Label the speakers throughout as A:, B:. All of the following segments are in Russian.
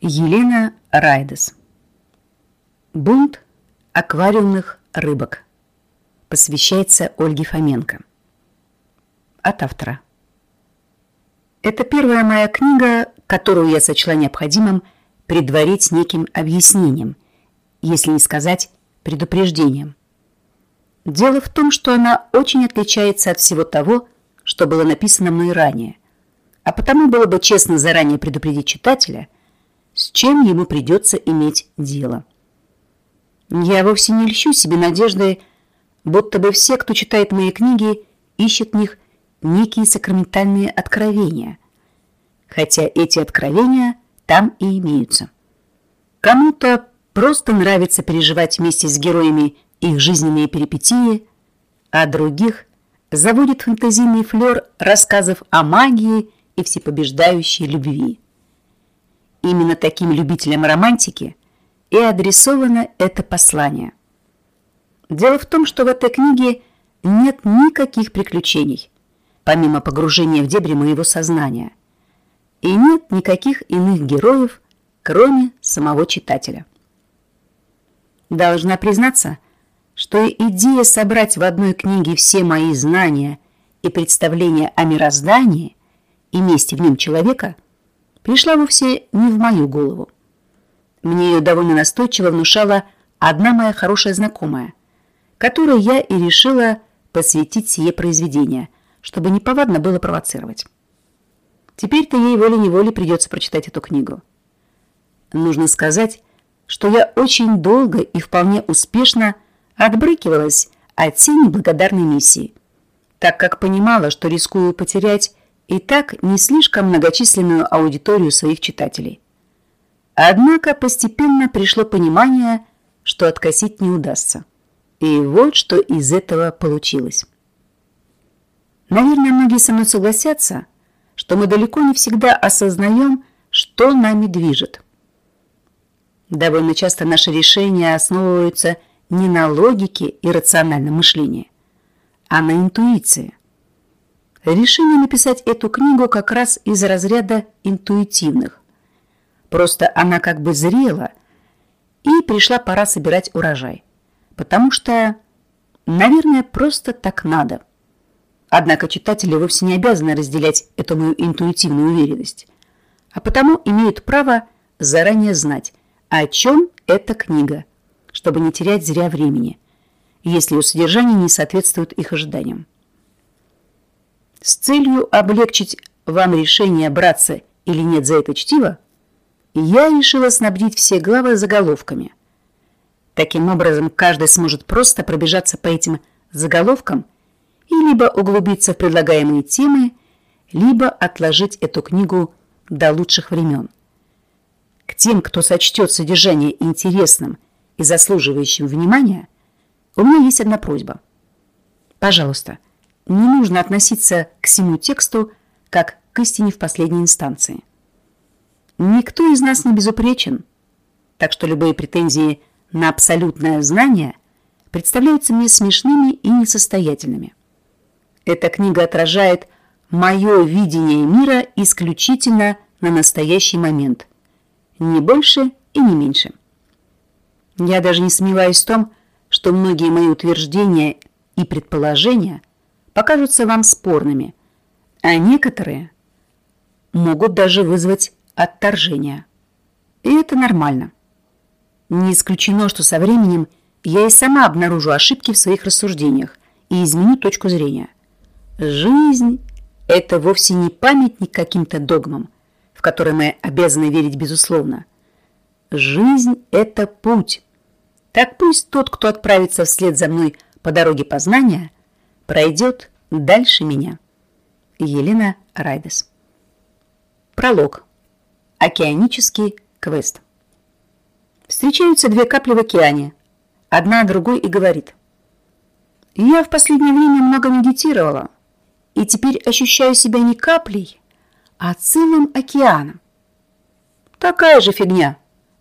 A: Елена Райдес. Бунт аквариумных рыбок. Посвящается Ольге Фоменко. От автора. Это первая моя книга, которую я сочла необходимым предварить неким объяснением, если не сказать предупреждением. Дело в том, что она очень отличается от всего того, что было написано мной ранее, а потому было бы честно заранее предупредить читателя – с чем ему придется иметь дело. Я вовсе не льщу себе надеждой, будто бы все, кто читает мои книги, ищет в них некие сакраментальные откровения, хотя эти откровения там и имеются. Кому-то просто нравится переживать вместе с героями их жизненные перипетии, а других заводит фантазийный флер рассказов о магии и всепобеждающей любви. Именно таким любителям романтики и адресовано это послание. Дело в том, что в этой книге нет никаких приключений, помимо погружения в дебри моего сознания, и нет никаких иных героев, кроме самого читателя. Должна признаться, что идея собрать в одной книге все мои знания и представления о мироздании и месте в нем человека – пришла вовсе не в мою голову. Мне ее довольно настойчиво внушала одна моя хорошая знакомая, которой я и решила посвятить сие произведение, чтобы неповадно было провоцировать. Теперь-то ей волей-неволей придется прочитать эту книгу. Нужно сказать, что я очень долго и вполне успешно отбрыкивалась от всей неблагодарной миссии, так как понимала, что рискую потерять и так не слишком многочисленную аудиторию своих читателей. Однако постепенно пришло понимание, что откосить не удастся. И вот что из этого получилось. Наверное, многие со мной согласятся, что мы далеко не всегда осознаем, что нами движет. Довольно часто наши решения основываются не на логике и рациональном мышлении, а на интуиции. Решение написать эту книгу как раз из разряда интуитивных. Просто она как бы зрела, и пришла пора собирать урожай. Потому что, наверное, просто так надо. Однако читатели вовсе не обязаны разделять эту мою интуитивную уверенность, а потому имеют право заранее знать, о чем эта книга, чтобы не терять зря времени, если ее содержание не соответствует их ожиданиям. С целью облегчить вам решение, браться или нет за это чтиво, я решила снабдить все главы заголовками. Таким образом, каждый сможет просто пробежаться по этим заголовкам и либо углубиться в предлагаемые темы, либо отложить эту книгу до лучших времен. К тем, кто сочтет содержание интересным и заслуживающим внимания, у меня есть одна просьба. Пожалуйста, не нужно относиться к всему тексту как к истине в последней инстанции. Никто из нас не безупречен, так что любые претензии на абсолютное знание представляются мне смешными и несостоятельными. Эта книга отражает мое видение мира исключительно на настоящий момент, не больше и не меньше. Я даже не сомневаюсь в том, что многие мои утверждения и предположения – покажутся вам спорными, а некоторые могут даже вызвать отторжение. И это нормально. Не исключено, что со временем я и сама обнаружу ошибки в своих рассуждениях и изменю точку зрения. Жизнь – это вовсе не памятник каким-то догмам, в которые мы обязаны верить безусловно. Жизнь – это путь. Так пусть тот, кто отправится вслед за мной по дороге познания – пройдет дальше меня. Елена Райдес. Пролог. Океанический квест. Встречаются две капли в океане. Одна другой и говорит. Я в последнее время много медитировала, и теперь ощущаю себя не каплей, а целым океаном. Такая же фигня,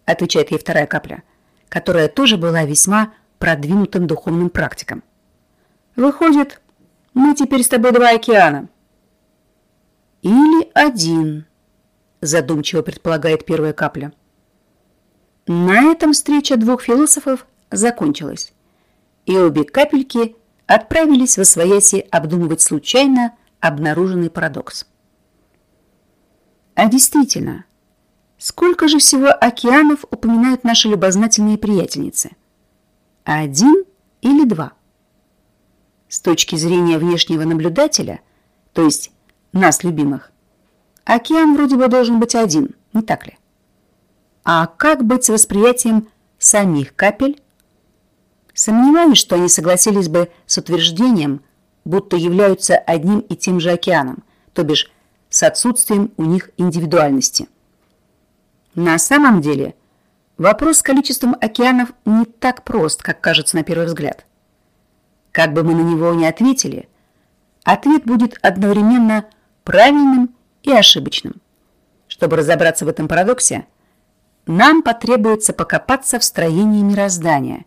A: отвечает ей вторая капля, которая тоже была весьма продвинутым духовным практиком. Выходит, мы теперь с тобой два океана. Или один, задумчиво предполагает первая капля. На этом встреча двух философов закончилась, и обе капельки отправились в освояси обдумывать случайно обнаруженный парадокс. А действительно, сколько же всего океанов упоминают наши любознательные приятельницы? Один или два? С точки зрения внешнего наблюдателя, то есть нас, любимых, океан вроде бы должен быть один, не так ли? А как быть с восприятием самих капель? Сомневаюсь, что они согласились бы с утверждением, будто являются одним и тем же океаном, то бишь с отсутствием у них индивидуальности. На самом деле, вопрос с количеством океанов не так прост, как кажется на первый взгляд. Как бы мы на него ни ответили, ответ будет одновременно правильным и ошибочным. Чтобы разобраться в этом парадоксе, нам потребуется покопаться в строении мироздания,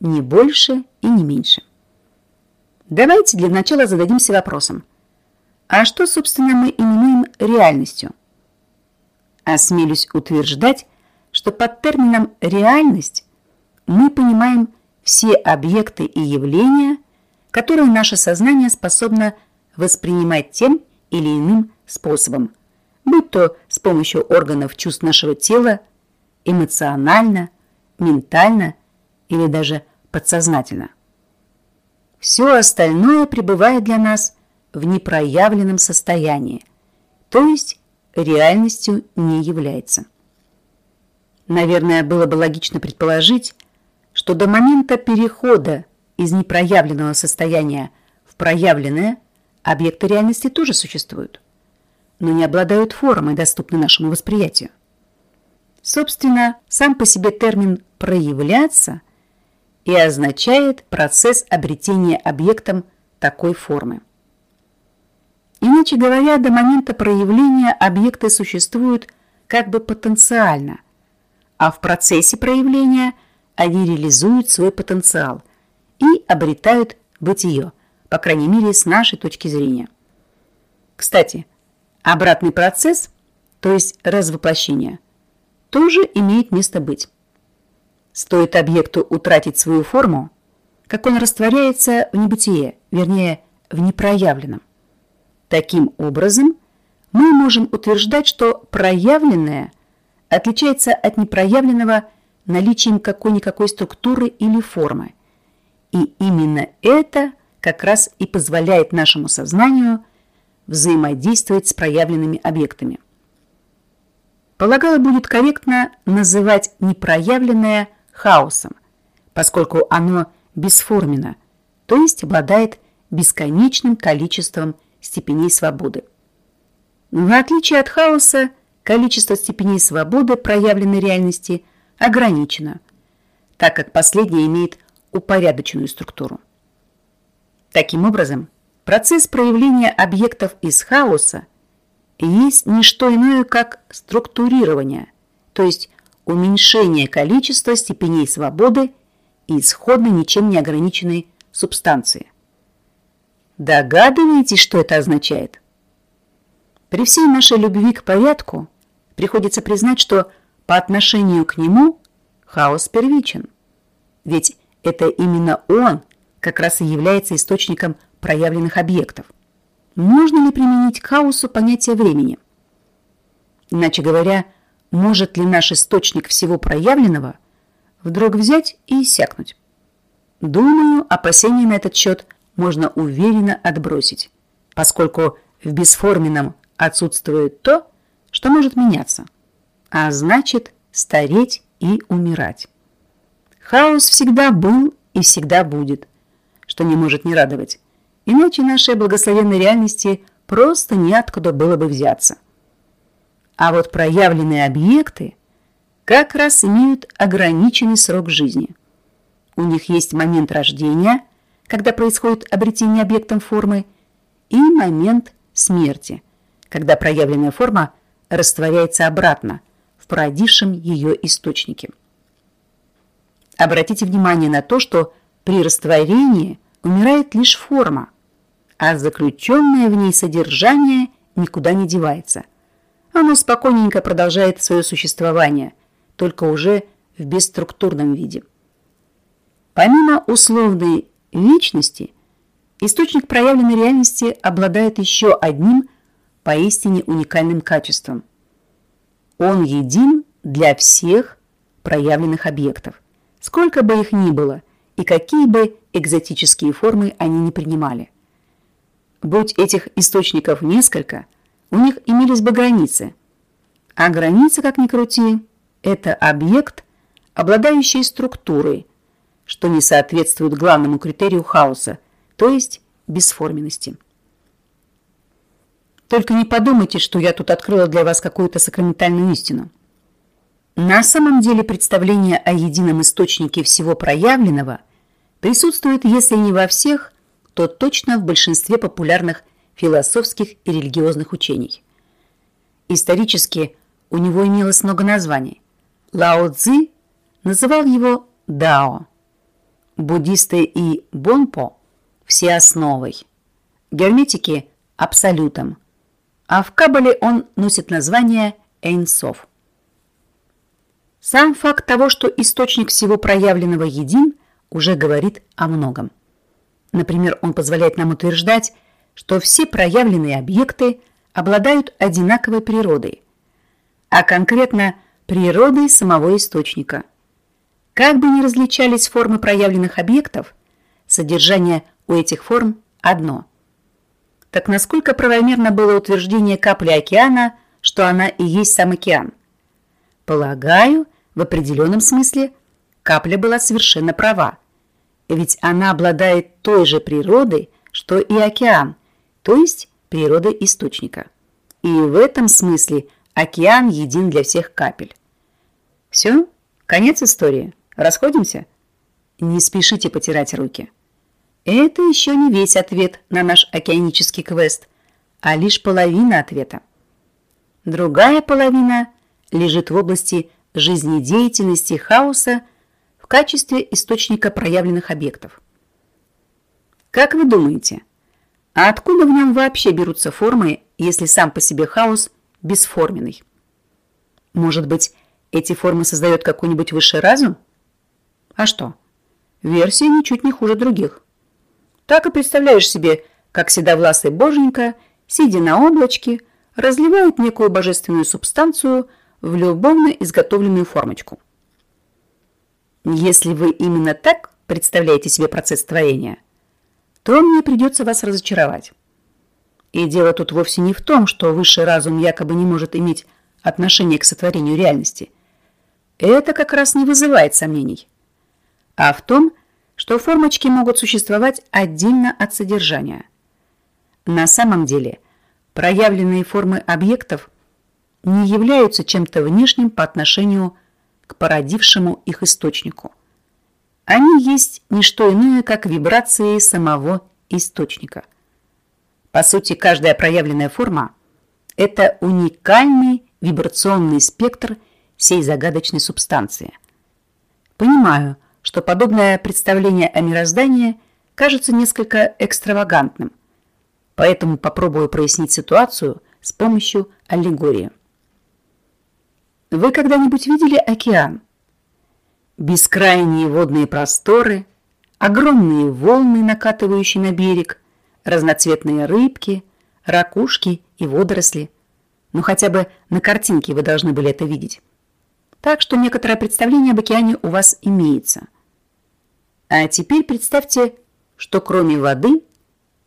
A: не больше и не меньше. Давайте для начала зададимся вопросом. А что, собственно, мы именуем реальностью? Осмелюсь утверждать, что под термином «реальность» мы понимаем все объекты и явления, которые наше сознание способно воспринимать тем или иным способом, будь то с помощью органов чувств нашего тела, эмоционально, ментально или даже подсознательно. Все остальное пребывает для нас в непроявленном состоянии, то есть реальностью не является. Наверное, было бы логично предположить, что до момента перехода из непроявленного состояния в проявленное объекты реальности тоже существуют, но не обладают формой, доступной нашему восприятию. Собственно, сам по себе термин «проявляться» и означает процесс обретения объектом такой формы. Иначе говоря, до момента проявления объекты существуют как бы потенциально, а в процессе проявления они реализуют свой потенциал и обретают бытие, по крайней мере, с нашей точки зрения. Кстати, обратный процесс, то есть развоплощение – тоже имеет место быть. Стоит объекту утратить свою форму, как он растворяется в небытие, вернее, в непроявленном. Таким образом, мы можем утверждать, что проявленное отличается от непроявленного наличием какой-никакой структуры или формы. И именно это как раз и позволяет нашему сознанию взаимодействовать с проявленными объектами. Полагаю, будет корректно называть непроявленное хаосом, поскольку оно бесформенно, то есть обладает бесконечным количеством степеней свободы. В отличие от хаоса, количество степеней свободы проявленной реальности ограничено, так как последнее имеет упорядоченную структуру. Таким образом, процесс проявления объектов из хаоса есть не что иное, как структурирование, то есть уменьшение количества степеней свободы и исходно ничем не ограниченной субстанции. Догадываетесь, что это означает? При всей нашей любви к порядку приходится признать, что по отношению к нему хаос первичен. Ведь это именно он как раз и является источником проявленных объектов. Можно ли применить к хаосу понятие времени? Иначе говоря, может ли наш источник всего проявленного вдруг взять и иссякнуть? Думаю, опасения на этот счет можно уверенно отбросить, поскольку в бесформенном отсутствует то, что может меняться, а значит стареть и умирать. Хаос всегда был и всегда будет, что не может не радовать. Иначе нашей благословенной реальности просто неоткуда было бы взяться. А вот проявленные объекты как раз имеют ограниченный срок жизни. У них есть момент рождения, когда происходит обретение объектом формы, и момент смерти, когда проявленная форма растворяется обратно в породившем ее источнике. Обратите внимание на то, что при растворении умирает лишь форма, а заключенное в ней содержание никуда не девается. Оно спокойненько продолжает свое существование, только уже в бесструктурном виде. Помимо условной вечности, источник проявленной реальности обладает еще одним поистине уникальным качеством. Он един для всех проявленных объектов, сколько бы их ни было и какие бы экзотические формы они не принимали. Будь этих источников несколько, у них имелись бы границы. А граница, как ни крути, это объект, обладающий структурой, что не соответствует главному критерию хаоса, то есть бесформенности. Только не подумайте, что я тут открыла для вас какую-то сакраментальную истину. На самом деле представление о едином источнике всего проявленного присутствует, если не во всех, то точно в большинстве популярных философских и религиозных учений. Исторически у него имелось много названий. Лао Цзи называл его Дао, буддисты и Бонпо – всеосновой, герметики – абсолютом, а в Кабале он носит название Эйнсов. Сам факт того, что источник всего проявленного един, уже говорит о многом. Например, он позволяет нам утверждать, что все проявленные объекты обладают одинаковой природой, а конкретно природой самого источника. Как бы ни различались формы проявленных объектов, содержание у этих форм одно. Так насколько правомерно было утверждение капли океана, что она и есть сам океан? Полагаю, в определенном смысле капля была совершенно права, ведь она обладает той же природой, что и океан, то есть природой источника. И в этом смысле океан един для всех капель. Все? Конец истории? Расходимся? Не спешите потирать руки. Это еще не весь ответ на наш океанический квест, а лишь половина ответа. Другая половина лежит в области жизнедеятельности хаоса в качестве источника проявленных объектов. Как вы думаете, а откуда в нем вообще берутся формы, если сам по себе хаос бесформенный? Может быть, эти формы создает какой-нибудь высший разум? А что? Версия ничуть не хуже других. Так и представляешь себе, как седовласый боженька, сидя на облачке, разливает некую божественную субстанцию – в любовно изготовленную формочку. Если вы именно так представляете себе процесс творения, то мне придется вас разочаровать. И дело тут вовсе не в том, что высший разум якобы не может иметь отношение к сотворению реальности. Это как раз не вызывает сомнений. А в том, что формочки могут существовать отдельно от содержания. На самом деле, проявленные формы объектов не являются чем-то внешним по отношению к породившему их источнику. Они есть не что иное, как вибрации самого источника. По сути, каждая проявленная форма – это уникальный вибрационный спектр всей загадочной субстанции. Понимаю, что подобное представление о мироздании кажется несколько экстравагантным, поэтому попробую прояснить ситуацию с помощью аллегории. Вы когда-нибудь видели океан? Бескрайние водные просторы, огромные волны, накатывающие на берег, разноцветные рыбки, ракушки и водоросли. Ну, хотя бы на картинке вы должны были это видеть. Так что некоторое представление об океане у вас имеется. А теперь представьте, что кроме воды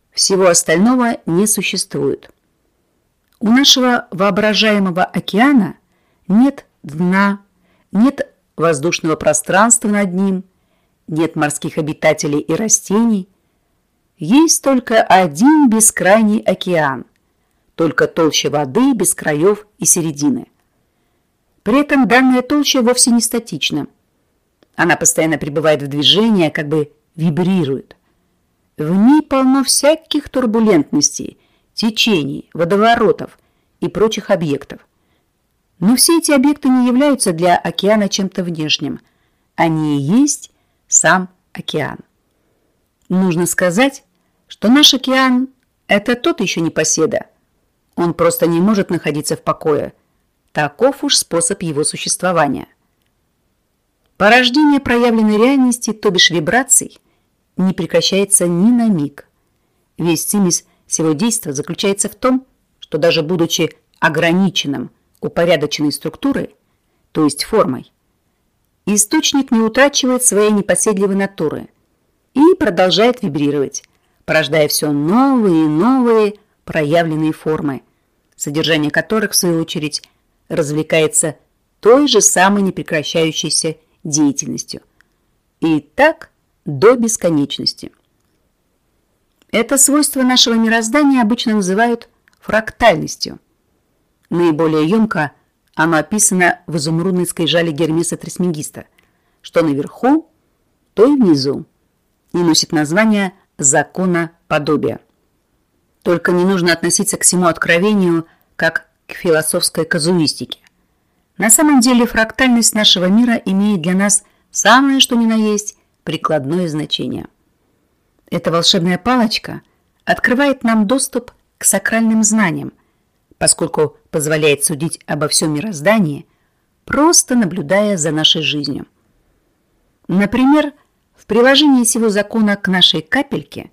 A: всего остального не существует. У нашего воображаемого океана – нет дна, нет воздушного пространства над ним, нет морских обитателей и растений. Есть только один бескрайний океан, только толща воды без краев и середины. При этом данная толща вовсе не статична. Она постоянно пребывает в движении, как бы вибрирует. В ней полно всяких турбулентностей, течений, водоворотов и прочих объектов. Но все эти объекты не являются для океана чем-то внешним. Они и есть сам океан. Нужно сказать, что наш океан – это тот еще непоседа. Он просто не может находиться в покое. Таков уж способ его существования. Порождение проявленной реальности, то бишь вибраций, не прекращается ни на миг. Весь цимис всего действия заключается в том, что даже будучи ограниченным упорядоченной структурой, то есть формой, источник не утрачивает своей непоседливой натуры и продолжает вибрировать, порождая все новые и новые проявленные формы, содержание которых, в свою очередь, развлекается той же самой непрекращающейся деятельностью. И так до бесконечности. Это свойство нашего мироздания обычно называют фрактальностью. Наиболее емко оно описано в изумрудной скрижали Гермеса Трисмегиста, что наверху, то и внизу, и носит название «закона подобия». Только не нужно относиться к всему откровению как к философской казуистике. На самом деле фрактальность нашего мира имеет для нас самое что ни на есть прикладное значение. Эта волшебная палочка открывает нам доступ к сакральным знаниям, поскольку позволяет судить обо всем мироздании, просто наблюдая за нашей жизнью. Например, в приложении сего закона к нашей капельке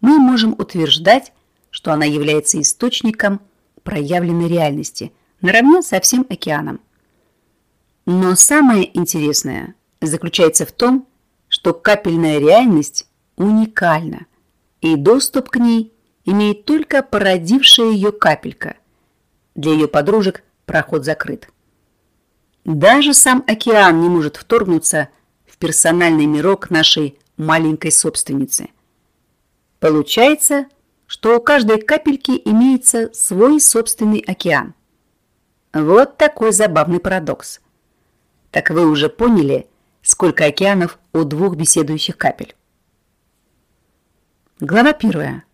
A: мы можем утверждать, что она является источником проявленной реальности наравне со всем океаном. Но самое интересное заключается в том, что капельная реальность уникальна, и доступ к ней имеет только породившая ее капелька. Для ее подружек проход закрыт. Даже сам океан не может вторгнуться в персональный мирок нашей маленькой собственницы. Получается, что у каждой капельки имеется свой собственный океан. Вот такой забавный парадокс – так вы уже поняли, сколько океанов у двух беседующих капель. Глава первая.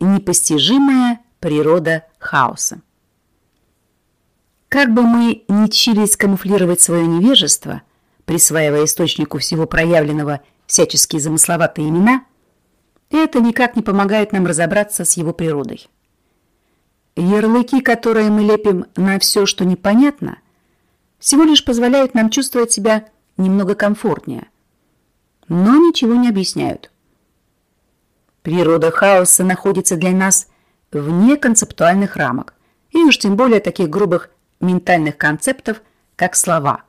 A: Непостижимая природа хаоса. Как бы мы ни чились камуфлировать свое невежество, присваивая источнику всего проявленного всяческие замысловатые имена, это никак не помогает нам разобраться с его природой. Ярлыки, которые мы лепим на все, что непонятно – всего лишь позволяют нам чувствовать себя немного комфортнее, но ничего не объясняют. Природа хаоса находится для нас вне концептуальных рамок, и уж тем более таких грубых ментальных концептов, как слова.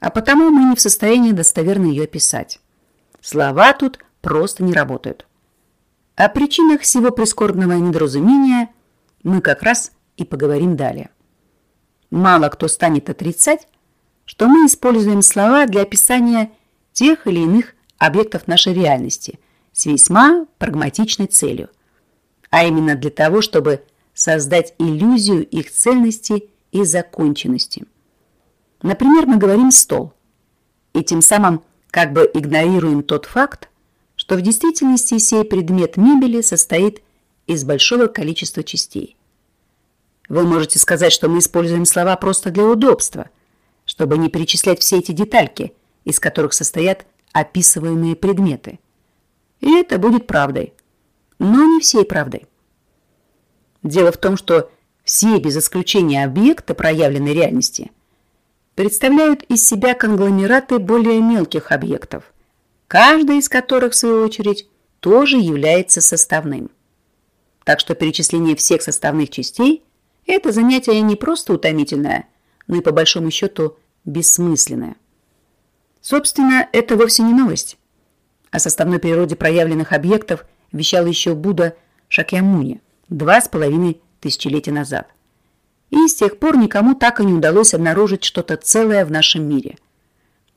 A: А потому мы не в состоянии достоверно ее описать. Слова тут просто не работают. О причинах всего прискорбного недоразумения мы как раз и поговорим далее. Мало кто станет отрицать, что мы используем слова для описания тех или иных объектов нашей реальности с весьма прагматичной целью, а именно для того, чтобы создать иллюзию их цельности и законченности. Например, мы говорим «стол», и тем самым как бы игнорируем тот факт, что в действительности сей предмет мебели состоит из большого количества частей. Вы можете сказать, что мы используем слова просто для удобства, чтобы не перечислять все эти детальки, из которых состоят описываемые предметы. И это будет правдой, но не всей правдой. Дело в том, что все без исключения объекты проявленной реальности представляют из себя конгломераты более мелких объектов, каждый из которых, в свою очередь, тоже является составным. Так что перечисление всех составных частей это занятие не просто утомительное, но и по большому счету бессмысленное. Собственно, это вовсе не новость. О составной природе проявленных объектов вещал еще Будда Шакьямуни два с половиной тысячелетия назад. И с тех пор никому так и не удалось обнаружить что-то целое в нашем мире.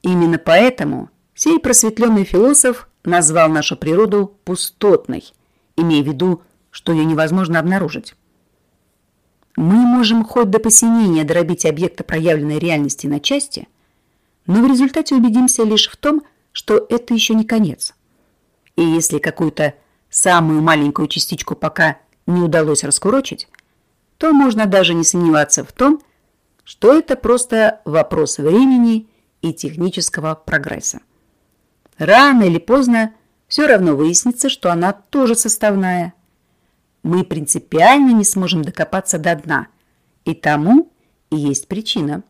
A: Именно поэтому сей просветленный философ назвал нашу природу пустотной, имея в виду, что ее невозможно обнаружить. Мы можем хоть до посинения дробить объекты проявленной реальности на части, но в результате убедимся лишь в том, что это еще не конец. И если какую-то самую маленькую частичку пока не удалось раскурочить, то можно даже не сомневаться в том, что это просто вопрос времени и технического прогресса. Рано или поздно все равно выяснится, что она тоже составная – мы принципиально не сможем докопаться до дна. И тому и есть причина.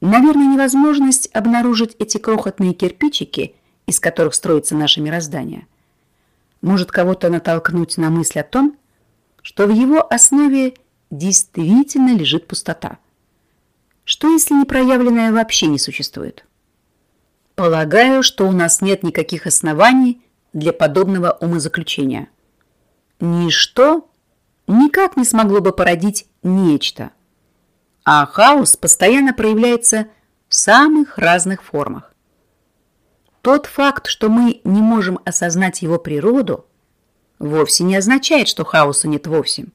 A: Наверное, невозможность обнаружить эти крохотные кирпичики, из которых строится наше мироздание, может кого-то натолкнуть на мысль о том, что в его основе действительно лежит пустота. Что если непроявленное вообще не существует? Полагаю, что у нас нет никаких оснований для подобного умозаключения. Ничто никак не смогло бы породить нечто, а хаос постоянно проявляется в самых разных формах. Тот факт, что мы не можем осознать его природу, вовсе не означает, что хаоса нет вовсе.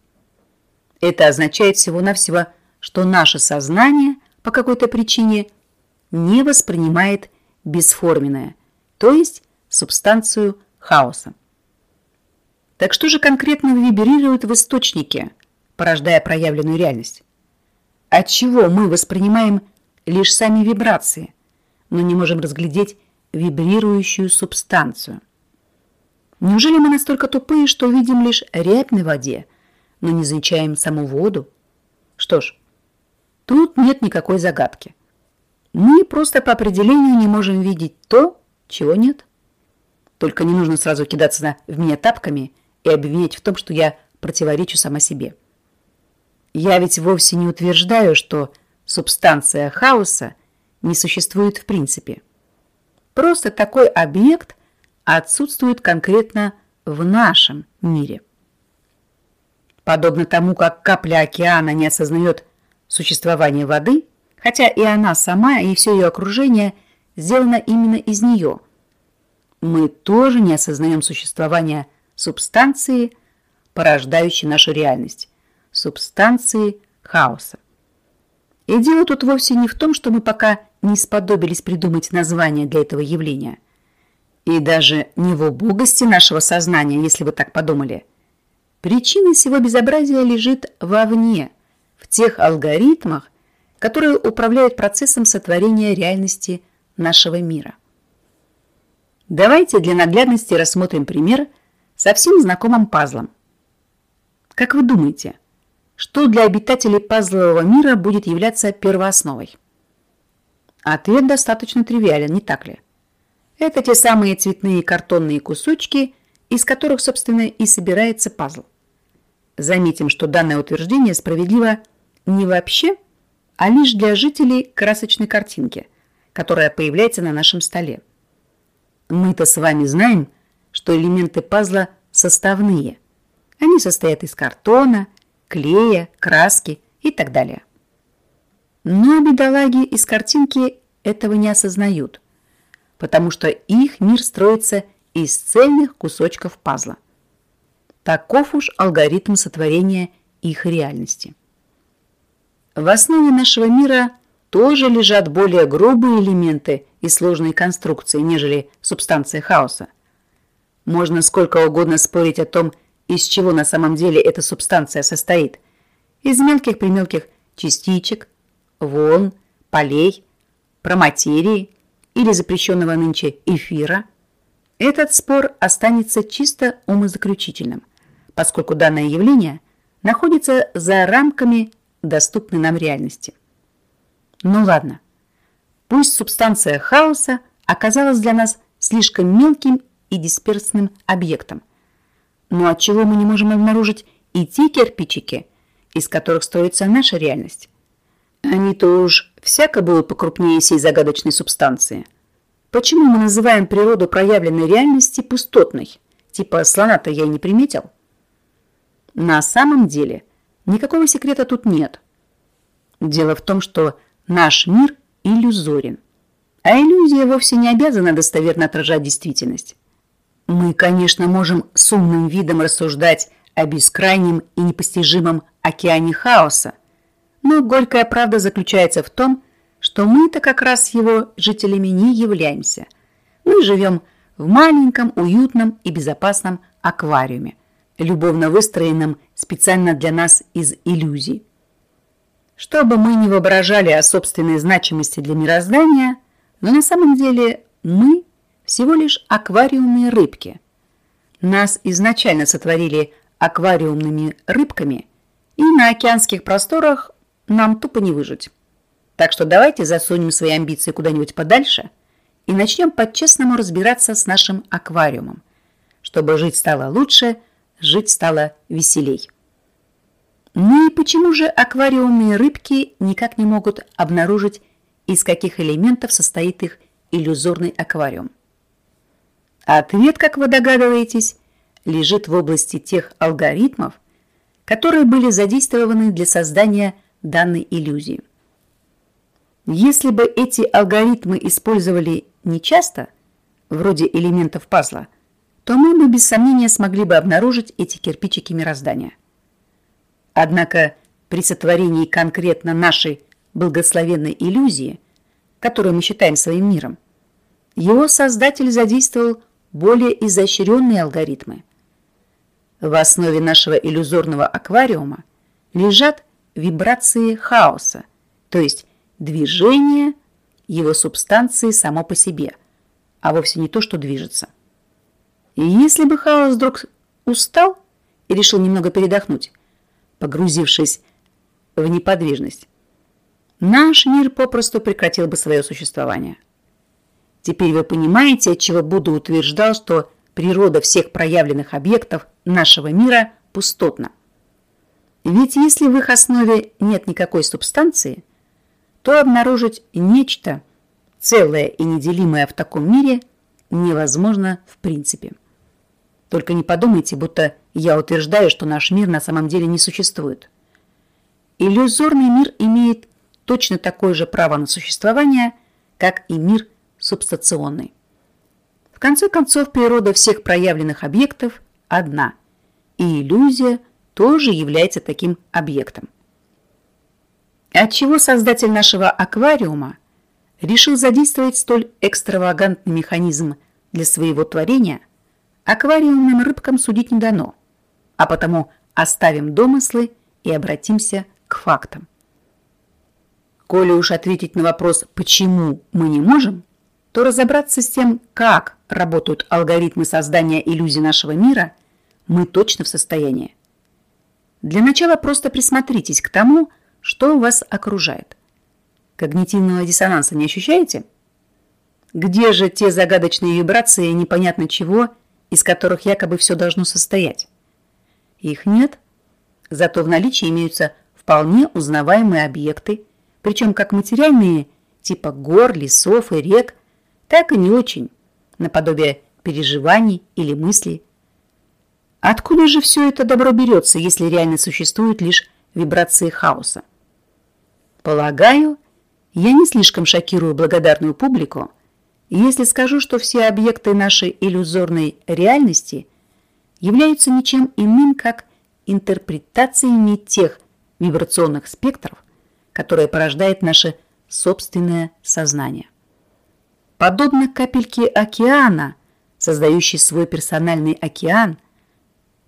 A: Это означает всего-навсего, что наше сознание по какой-то причине не воспринимает бесформенное, то есть субстанцию хаоса. Так что же конкретно вибрирует в источнике, порождая проявленную реальность? Отчего мы воспринимаем лишь сами вибрации, но не можем разглядеть вибрирующую субстанцию? Неужели мы настолько тупые, что видим лишь рябь на воде, но не замечаем саму воду? Что ж, тут нет никакой загадки. Мы просто по определению не можем видеть то, чего нет. Только не нужно сразу кидаться в меня тапками и обвинять в том, что я противоречу сама себе. Я ведь вовсе не утверждаю, что субстанция хаоса не существует в принципе. Просто такой объект отсутствует конкретно в нашем мире. Подобно тому, как капля океана не осознает существование воды, хотя и она сама, и все ее окружение сделано именно из нее. Мы тоже не осознаем существование субстанции, порождающей нашу реальность, субстанции хаоса. И дело тут вовсе не в том, что мы пока не сподобились придумать название для этого явления. И даже не в убогости нашего сознания, если вы так подумали. Причина всего безобразия лежит вовне, в тех алгоритмах, которые управляют процессом сотворения реальности нашего мира. Давайте для наглядности рассмотрим пример со всем знакомым пазлом. Как вы думаете, что для обитателей пазлового мира будет являться первоосновой? Ответ достаточно тривиален, не так ли? Это те самые цветные картонные кусочки, из которых, собственно, и собирается пазл. Заметим, что данное утверждение справедливо не вообще, а лишь для жителей красочной картинки, которая появляется на нашем столе. Мы-то с вами знаем, что элементы пазла составные. Они состоят из картона, клея, краски и так далее. Но бедолаги из картинки этого не осознают, потому что их мир строится из цельных кусочков пазла. Таков уж алгоритм сотворения их реальности. В основе нашего мира тоже лежат более грубые элементы и сложные конструкции, нежели субстанция хаоса. Можно сколько угодно спорить о том, из чего на самом деле эта субстанция состоит. Из мелких-примелких частичек, волн, полей, проматерии или запрещенного нынче эфира. Этот спор останется чисто умозаключительным, поскольку данное явление находится за рамками доступной нам реальности. Ну ладно, пусть субстанция хаоса оказалась для нас слишком мелким и дисперсным объектом. Но отчего мы не можем обнаружить и те кирпичики, из которых строится наша реальность? Они-то уж всяко будут покрупнее сей загадочной субстанции. Почему мы называем природу проявленной реальности пустотной? Типа слона-то я и не приметил. На самом деле – Никакого секрета тут нет. Дело в том, что наш мир иллюзорен. А иллюзия вовсе не обязана достоверно отражать действительность. Мы, конечно, можем с умным видом рассуждать о бескрайнем и непостижимом океане хаоса, но горькая правда заключается в том, что мы-то как раз его жителями не являемся. Мы живем в маленьком, уютном и безопасном аквариуме, любовно выстроенном специально для нас из иллюзий. Что бы мы ни воображали о собственной значимости для мироздания, но на самом деле мы всего лишь аквариумные рыбки. Нас изначально сотворили аквариумными рыбками, и на океанских просторах нам тупо не выжить. Так что давайте засунем свои амбиции куда-нибудь подальше и начнем по-честному разбираться с нашим аквариумом, чтобы жить стало лучше, жить стало веселей. Ну и почему же аквариумные рыбки никак не могут обнаружить, из каких элементов состоит их иллюзорный аквариум? Ответ, как вы догадываетесь, лежит в области тех алгоритмов, которые были задействованы для создания данной иллюзии. Если бы эти алгоритмы использовали нечасто, вроде элементов пазла, то мы бы без сомнения смогли бы обнаружить эти кирпичики мироздания. Однако при сотворении конкретно нашей благословенной иллюзии, которую мы считаем своим миром, его создатель задействовал более изощренные алгоритмы. В основе нашего иллюзорного аквариума лежат вибрации хаоса, то есть движение его субстанции само по себе, а вовсе не то, что движется. И если бы хаос вдруг устал и решил немного передохнуть, погрузившись в неподвижность, наш мир попросту прекратил бы свое существование. Теперь вы понимаете, от чего Будда утверждал, что природа всех проявленных объектов нашего мира пустотна. Ведь если в их основе нет никакой субстанции, то обнаружить нечто целое и неделимое в таком мире невозможно в принципе. Только не подумайте, будто я утверждаю, что наш мир на самом деле не существует. Иллюзорный мир имеет точно такое же право на существование, как и мир субстационный. В конце концов, природа всех проявленных объектов одна, и иллюзия тоже является таким объектом. Отчего создатель нашего аквариума решил задействовать столь экстравагантный механизм для своего творения, аквариумным рыбкам судить не дано, а потому оставим домыслы и обратимся к фактам. Коли уж ответить на вопрос «почему мы не можем», то разобраться с тем, как работают алгоритмы создания иллюзий нашего мира, мы точно в состоянии. Для начала просто присмотритесь к тому, что вас окружает. Когнитивного диссонанса не ощущаете? Где же те загадочные вибрации непонятно чего, из которых якобы все должно состоять? Их нет, зато в наличии имеются вполне узнаваемые объекты, причем как материальные, типа гор, лесов и рек, так и не очень, наподобие переживаний или мыслей. Откуда же все это добро берется, если реально существуют лишь вибрации хаоса? Полагаю, я не слишком шокирую благодарную публику, если скажу, что все объекты нашей иллюзорной реальности являются ничем иным, как интерпретациями тех вибрационных спектров, которые порождает наше собственное сознание. Подобно капельке океана, создающей свой персональный океан,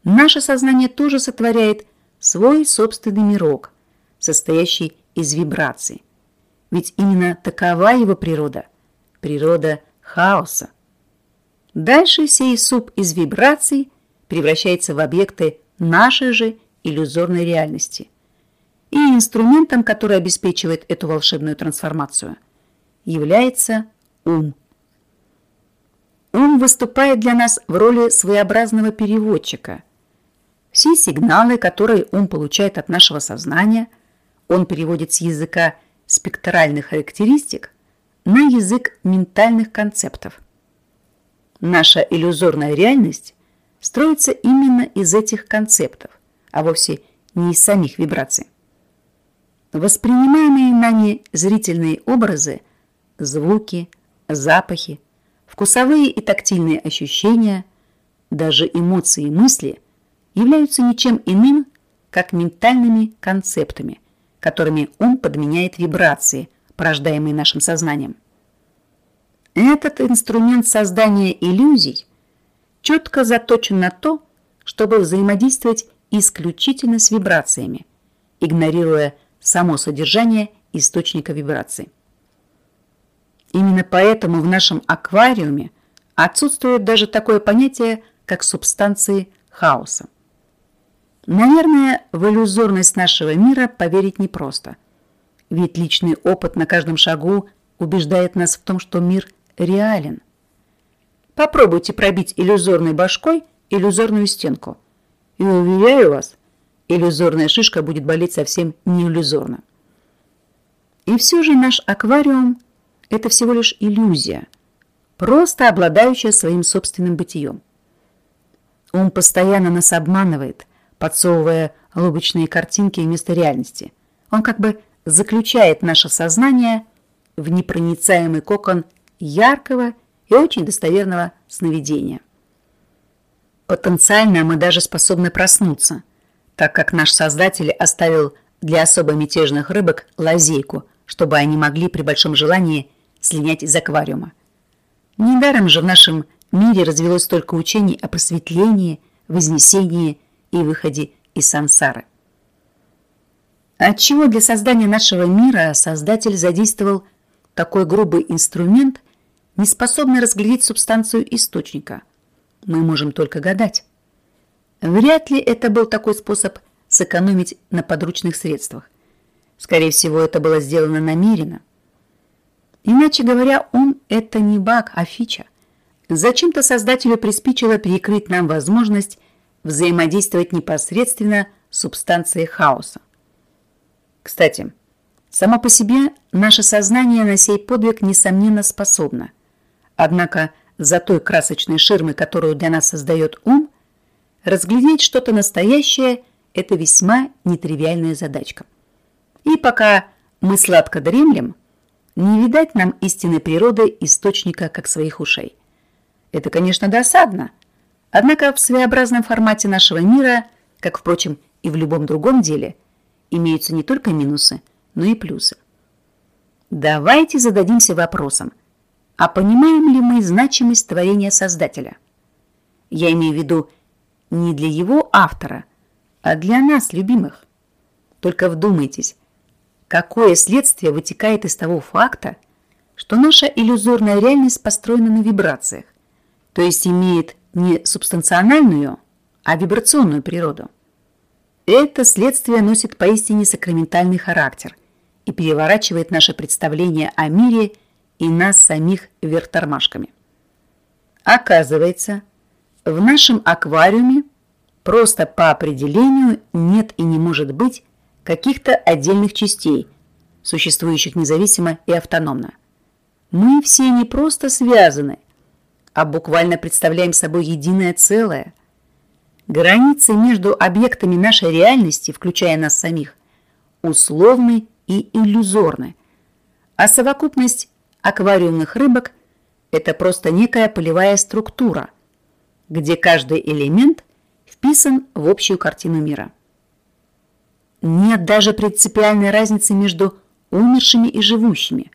A: наше сознание тоже сотворяет свой собственный мирок, состоящий из вибраций. Ведь именно такова его природа, природа хаоса. Дальше сей суп из вибраций превращается в объекты нашей же иллюзорной реальности. И инструментом, который обеспечивает эту волшебную трансформацию, является ум. Ум выступает для нас в роли своеобразного переводчика. Все сигналы, которые ум получает от нашего сознания, он переводит с языка спектральных характеристик на язык ментальных концептов. Наша иллюзорная реальность строится именно из этих концептов, а вовсе не из самих вибраций. Воспринимаемые нами зрительные образы, звуки, запахи, вкусовые и тактильные ощущения, даже эмоции и мысли являются ничем иным, как ментальными концептами, которыми ум подменяет вибрации, порождаемые нашим сознанием. Этот инструмент создания иллюзий четко заточен на то, чтобы взаимодействовать исключительно с вибрациями, игнорируя само содержание источника вибраций. Именно поэтому в нашем аквариуме отсутствует даже такое понятие, как субстанции хаоса. Наверное, в иллюзорность нашего мира поверить непросто. Ведь личный опыт на каждом шагу убеждает нас в том, что мир реален. Попробуйте пробить иллюзорной башкой иллюзорную стенку. И уверяю вас, иллюзорная шишка будет болеть совсем не иллюзорно. И все же наш аквариум – это всего лишь иллюзия, просто обладающая своим собственным бытием. Он постоянно нас обманывает, подсовывая лобочные картинки вместо реальности. Он как бы заключает наше сознание в непроницаемый кокон яркого и очень достоверного сновидения. Потенциально мы даже способны проснуться, так как наш Создатель оставил для особо мятежных рыбок лазейку, чтобы они могли при большом желании слинять из аквариума. Недаром же в нашем мире развелось столько учений о просветлении, вознесении и выходе из сансары. Отчего для создания нашего мира Создатель задействовал такой грубый инструмент, не способный разглядеть субстанцию источника? Мы можем только гадать. Вряд ли это был такой способ сэкономить на подручных средствах. Скорее всего, это было сделано намеренно. Иначе говоря, он – это не баг, а фича. Зачем-то создателю приспичило перекрыть нам возможность взаимодействовать непосредственно с субстанцией хаоса. Кстати, само по себе наше сознание на сей подвиг несомненно способно. Однако за той красочной ширмой, которую для нас создает ум, разглядеть что-то настоящее – это весьма нетривиальная задачка. И пока мы сладко дремлем, не видать нам истинной природы источника как своих ушей. Это, конечно, досадно. Однако в своеобразном формате нашего мира, как, впрочем, и в любом другом деле, имеются не только минусы, но и плюсы. Давайте зададимся вопросом, а понимаем ли мы значимость творения Создателя? Я имею в виду не для его автора, а для нас, любимых. Только вдумайтесь, какое следствие вытекает из того факта, что наша иллюзорная реальность построена на вибрациях, то есть имеет не субстанциональную, а вибрационную природу. Это следствие носит поистине сакраментальный характер и переворачивает наше представление о мире и нас самих вверх тормашками. Оказывается, в нашем аквариуме просто по определению нет и не может быть каких-то отдельных частей, существующих независимо и автономно. Мы все не просто связаны – а буквально представляем собой единое целое. Границы между объектами нашей реальности, включая нас самих, условны и иллюзорны, а совокупность аквариумных рыбок – это просто некая полевая структура, где каждый элемент вписан в общую картину мира. Нет даже принципиальной разницы между умершими и живущими,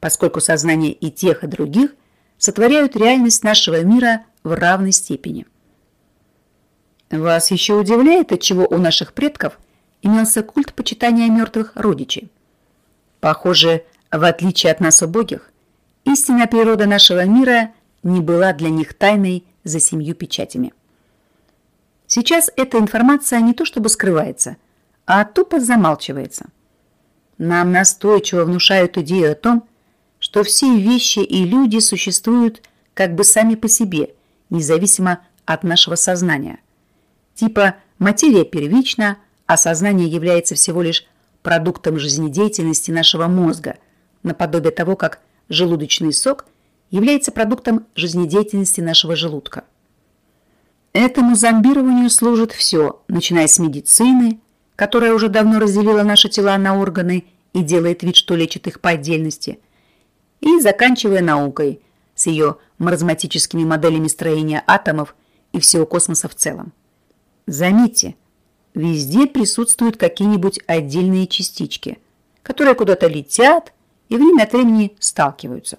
A: поскольку сознание и тех, и других сотворяют реальность нашего мира в равной степени. Вас еще удивляет, от чего у наших предков имелся культ почитания мертвых родичей? Похоже, в отличие от нас убогих, истинная природа нашего мира не была для них тайной за семью печатями. Сейчас эта информация не то чтобы скрывается, а тупо замалчивается. Нам настойчиво внушают идею о том, что все вещи и люди существуют как бы сами по себе, независимо от нашего сознания. Типа материя первична, а сознание является всего лишь продуктом жизнедеятельности нашего мозга, наподобие того, как желудочный сок является продуктом жизнедеятельности нашего желудка. Этому зомбированию служит все, начиная с медицины, которая уже давно разделила наши тела на органы и делает вид, что лечит их по отдельности – и заканчивая наукой с ее маразматическими моделями строения атомов и всего космоса в целом. Заметьте, везде присутствуют какие-нибудь отдельные частички, которые куда-то летят и время от времени сталкиваются.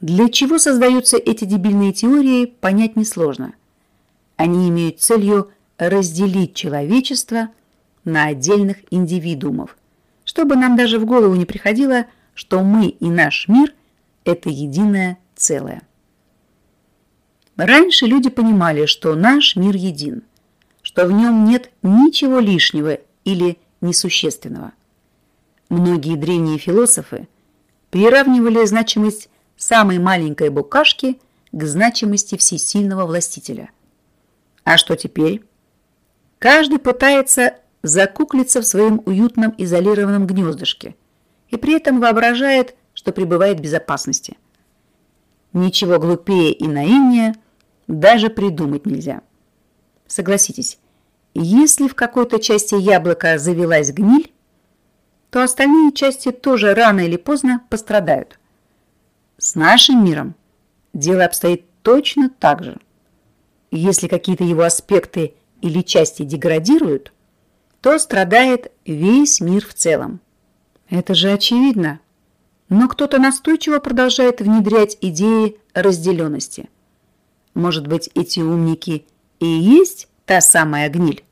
A: Для чего создаются эти дебильные теории, понять несложно. Они имеют целью разделить человечество на отдельных индивидуумов, чтобы нам даже в голову не приходило, что мы и наш мир – это единое целое. Раньше люди понимали, что наш мир един, что в нем нет ничего лишнего или несущественного. Многие древние философы приравнивали значимость самой маленькой букашки к значимости всесильного властителя. А что теперь? Каждый пытается закуклиться в своем уютном изолированном гнездышке и при этом воображает, что пребывает в безопасности. Ничего глупее и наивнее даже придумать нельзя. Согласитесь, если в какой-то части яблока завелась гниль, то остальные части тоже рано или поздно пострадают. С нашим миром дело обстоит точно так же. Если какие-то его аспекты или части деградируют, то страдает весь мир в целом. Это же очевидно. Но кто-то настойчиво продолжает внедрять идеи разделенности. Может быть, эти умники и есть та самая гниль?